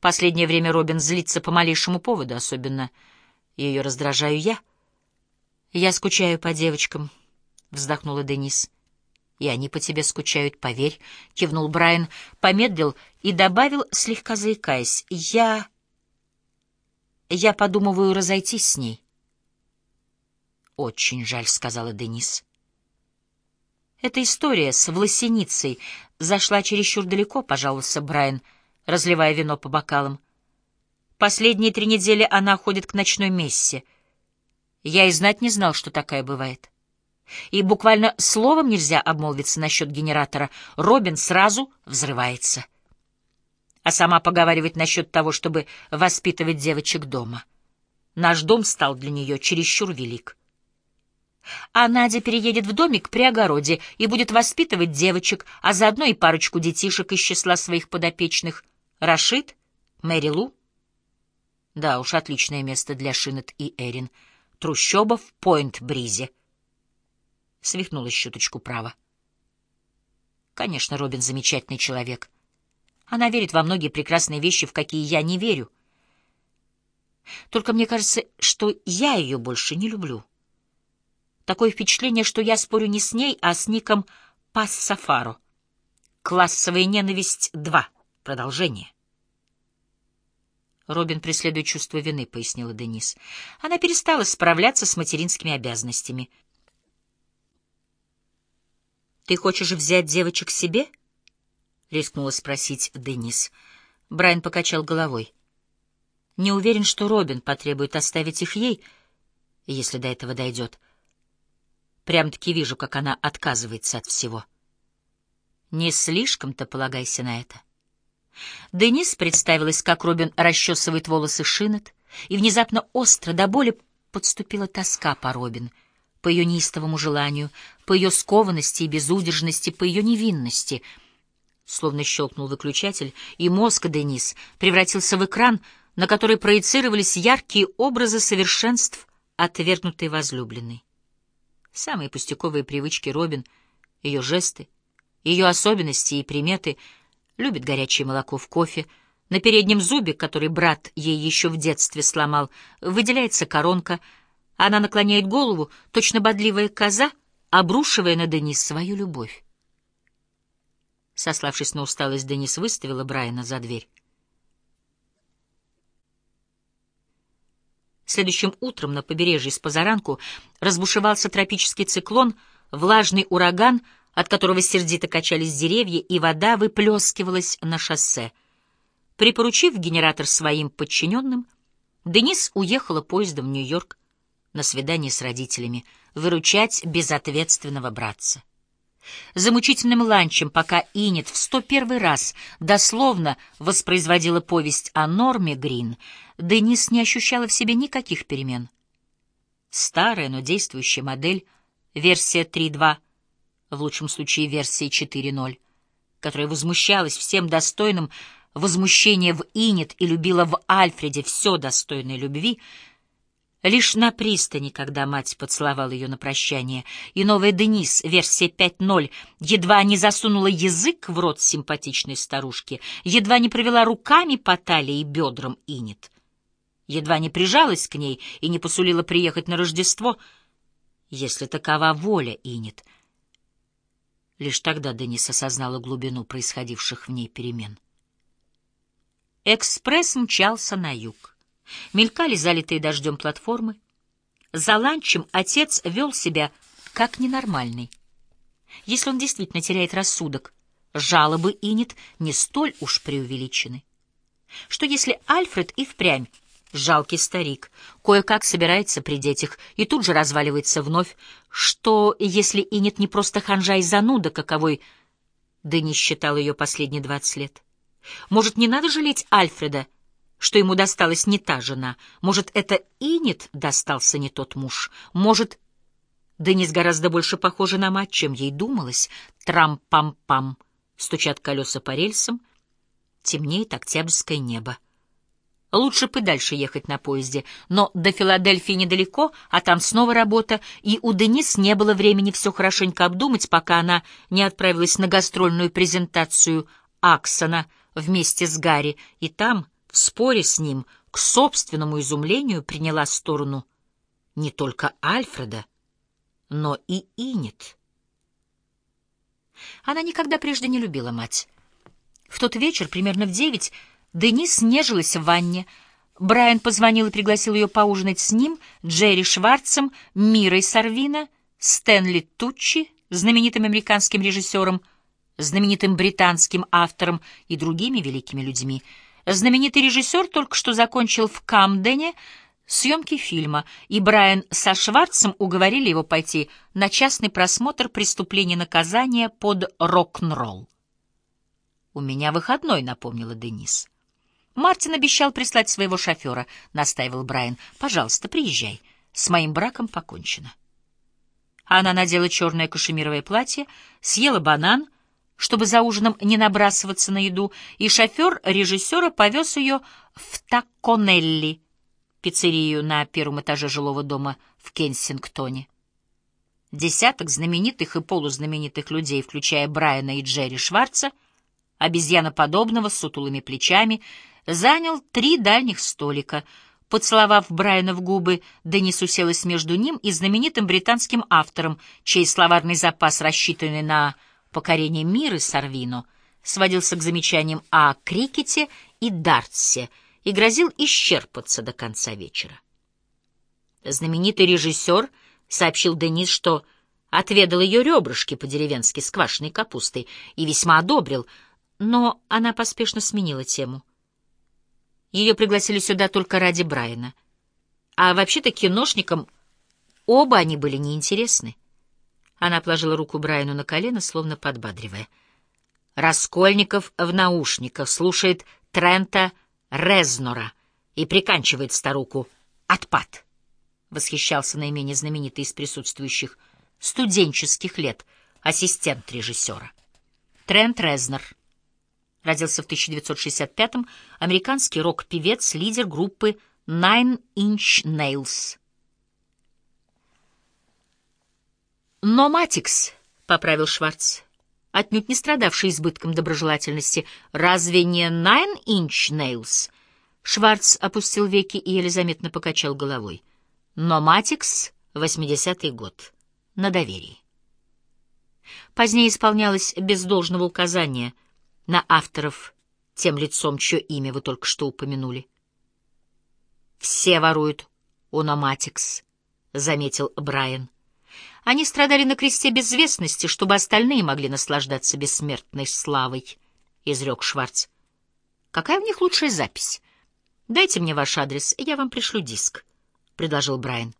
Последнее время Робин злится по малейшему поводу, особенно ее раздражаю я. «Я скучаю по девочкам», — вздохнула Денис. «И они по тебе скучают, поверь», — кивнул Брайан, помедлил и добавил, слегка заикаясь. «Я... я подумываю разойтись с ней». «Очень жаль», — сказала Денис. «Эта история с власеницей зашла чересчур далеко», — пожаловался Брайан, разливая вино по бокалам. «Последние три недели она ходит к ночной мессе. Я и знать не знал, что такая бывает» и буквально словом нельзя обмолвиться насчет генератора, Робин сразу взрывается. А сама поговаривает насчет того, чтобы воспитывать девочек дома. Наш дом стал для нее чересчур велик. А Надя переедет в домик при огороде и будет воспитывать девочек, а заодно и парочку детишек из числа своих подопечных. Рашид? Мэри Лу? Да уж, отличное место для Шинет и Эрин. Трущоба в Пойнт-Бризе свихнулась чуточку право. Конечно, Робин замечательный человек. Она верит во многие прекрасные вещи, в какие я не верю. Только мне кажется, что я ее больше не люблю. Такое впечатление, что я спорю не с ней, а с ником Пассафаро. Классовая ненависть 2. Продолжение. Робин преследует чувство вины, пояснила Денис. Она перестала справляться с материнскими обязанностями — «Ты хочешь взять девочек себе?» — рискнула спросить Денис. Брайан покачал головой. «Не уверен, что Робин потребует оставить их ей, если до этого дойдет. Прям-таки вижу, как она отказывается от всего. Не слишком-то полагайся на это». Денис представилась, как Робин расчесывает волосы Шинет, и внезапно остро до боли подступила тоска по Робин — по ее неистовому желанию, по ее скованности и безудержности, по ее невинности. Словно щелкнул выключатель, и мозг Денис превратился в экран, на который проецировались яркие образы совершенств отвергнутой возлюбленной. Самые пустяковые привычки Робин, ее жесты, ее особенности и приметы, любит горячее молоко в кофе, на переднем зубе, который брат ей еще в детстве сломал, выделяется коронка — она наклоняет голову, точно бодливая коза, обрушивая на Денис свою любовь. Сославшись на усталость, Денис выставила Брайана за дверь. Следующим утром на побережье с позаранку разбушевался тропический циклон, влажный ураган, от которого сердито качались деревья, и вода выплескивалась на шоссе. Припоручив генератор своим подчиненным, Денис уехала поездом в Нью-Йорк на свидание с родителями, выручать безответственного братца. За мучительным ланчем, пока Инет в сто первый раз дословно воспроизводила повесть о Норме Грин, Денис не ощущала в себе никаких перемен. Старая, но действующая модель, версия 3.2, в лучшем случае версия 4.0, которая возмущалась всем достойным возмущения в Инет и любила в Альфреде все достойное любви — Лишь на пристани, когда мать поцеловала ее на прощание, и новая Денис, версия 5.0, едва не засунула язык в рот симпатичной старушки, едва не провела руками по талии и бедрам Инет, едва не прижалась к ней и не посулила приехать на Рождество, если такова воля Инет. Лишь тогда Денис осознала глубину происходивших в ней перемен. Экспресс мчался на юг. Мелькали залитые дождем платформы. За ланчем отец вел себя как ненормальный. Если он действительно теряет рассудок, жалобы Инет не столь уж преувеличены. Что если Альфред и впрямь жалкий старик, кое-как собирается при детях и тут же разваливается вновь, что если Инет не просто ханжа и зануда, каковой Дэнни считал ее последние двадцать лет? Может, не надо жалеть Альфреда, что ему досталась не та жена. Может, это Инет достался не тот муж. Может, Денис гораздо больше похожа на мать, чем ей думалось. Трам-пам-пам. Стучат колеса по рельсам. Темнеет октябрьское небо. Лучше бы дальше ехать на поезде, но до Филадельфии недалеко, а там снова работа, и у Денис не было времени все хорошенько обдумать, пока она не отправилась на гастрольную презентацию Аксона вместе с Гарри, и там в споре с ним, к собственному изумлению, приняла сторону не только Альфреда, но и Инет. Она никогда прежде не любила мать. В тот вечер, примерно в девять, Денис нежилась в ванне. Брайан позвонил и пригласил ее поужинать с ним, Джерри Шварцем, Мирой Сарвина, Стэнли Туччи, знаменитым американским режиссером, знаменитым британским автором и другими великими людьми. Знаменитый режиссер только что закончил в Камдене съемки фильма, и Брайан со Шварцем уговорили его пойти на частный просмотр «Преступление наказания» под рок-н-ролл. «У меня выходной», — напомнила Денис. «Мартин обещал прислать своего шофера», — настаивал Брайан. «Пожалуйста, приезжай. С моим браком покончено». Она надела черное кашемировое платье, съела банан, чтобы за ужином не набрасываться на еду, и шофер режиссера повез ее в Таконелли, пиццерию на первом этаже жилого дома в Кенсингтоне. Десяток знаменитых и полузнаменитых людей, включая Брайана и Джерри Шварца, обезьяноподобного с сутулыми плечами, занял три дальних столика. Поцеловав Брайана в губы, Денис уселась между ним и знаменитым британским автором, чей словарный запас, рассчитанный на покорение мира Сарвино, сводился к замечаниям о крикете и дартсе — и грозил исчерпаться до конца вечера. Знаменитый режиссер сообщил Денис, что отведал ее ребрышки по-деревенски с квашеной капустой и весьма одобрил, но она поспешно сменила тему. Ее пригласили сюда только ради Брайана. А вообще-то киношникам оба они были неинтересны. Она положила руку Брайану на колено, словно подбадривая. Раскольников в наушниках слушает Трента Резнора и приканчивает старуку «Отпад», — восхищался наименее знаменитый из присутствующих студенческих лет ассистент режиссера. Трент Резнер родился в 1965-м, американский рок-певец, лидер группы Nine Inch Nails. «Но Матикс», — поправил Шварц, отнюдь не страдавший избытком доброжелательности. «Разве не Nine Inch Nails?» Шварц опустил веки и еле заметно покачал головой. «Но Матикс, 80-й год, на доверии». Позднее исполнялось без должного указания на авторов тем лицом, чье имя вы только что упомянули. «Все воруют у Номатикс», — заметил Брайан. Они страдали на кресте безвестности, чтобы остальные могли наслаждаться бессмертной славой, — изрек Шварц. — Какая в них лучшая запись? — Дайте мне ваш адрес, я вам пришлю диск, — предложил Брайан.